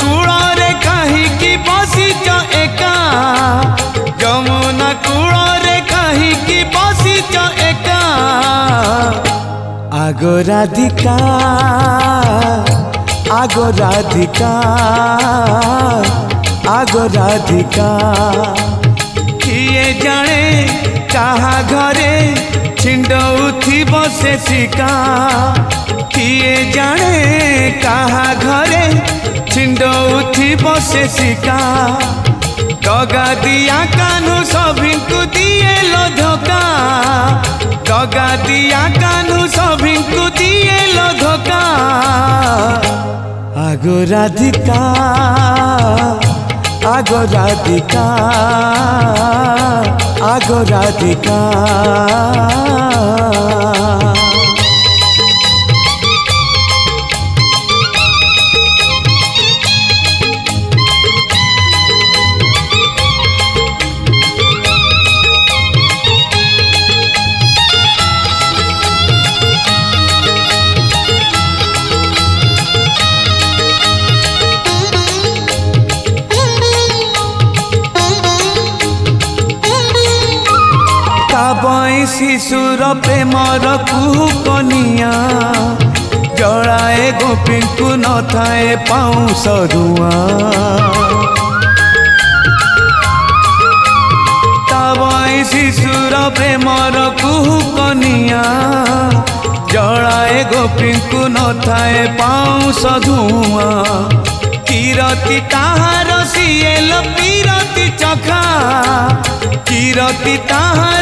କୂଳରେ କାହିଁକି ବସିଛ ଏକା ଯମୁନା କୂଳରେ କାହିଁକି ବସିଛ ଏକା ଆଗ ରାଧିକା ଆଗ ରାଧିକା ଆଗ ରାଧିକା କିଏ ଜାଣେ କାହା ଘରେ ଛିଣ୍ଡଉଥିବ ସେ ଶିକା କିଏ ଜାଣେ କାହା ଘରେ ଛିଣ୍ଡଉଥିବ ସେ ଶିକା ଦଗା ଦିଆ କାନୁ ସଭିଙ୍କୁ ଦିଏ ଲୋ ଧୋକା ଦଗା ଦିଆ କାନୁ ସଭିଙ୍କୁ ଦିଏ ଲୋ ଧୋକା ଆଗ ରାଧିକା ଆଗ ରାଧିକା ଆଗ ରାଧିକା शिशुर प्रेम रखुकनिया जड़ाए गोपी को न थाए पाऊस धुआ शिशुर प्रेम रखुकनिया जड़ाए गोपी को न थाए पाऊस धुआ किरती तहार सीएल किरती चखा, किरती तहार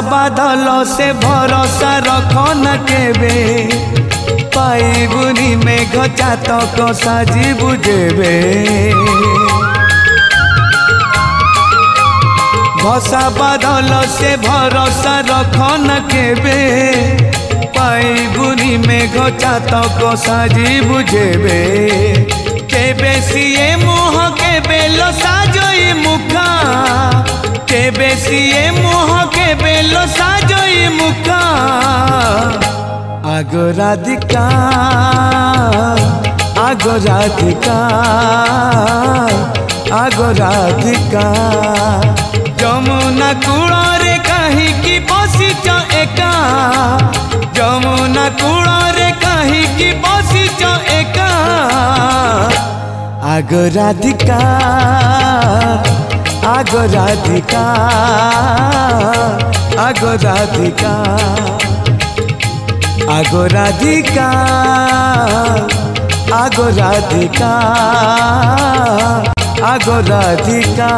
बादल से भरोसा रख न के बे पाइबुनी मेघ जात को साजी बुझेबे। भसा बादल से भरोसा रख न के बे पाइबुनी मेघ जात को साजी बुझेबे। केबे सीए मुह के बेलो साजोई मुखा। केबे सीए आगो राधिका आगो राधिका आगो राधिका। जमुना कूल रे कहीं की बसी च एका जमुना कूल रे कहीं की बसी च एका। आगो राधिका आगो राधिका आगो राधिका। आगो राधिका आगो राधिका आगो राधिका।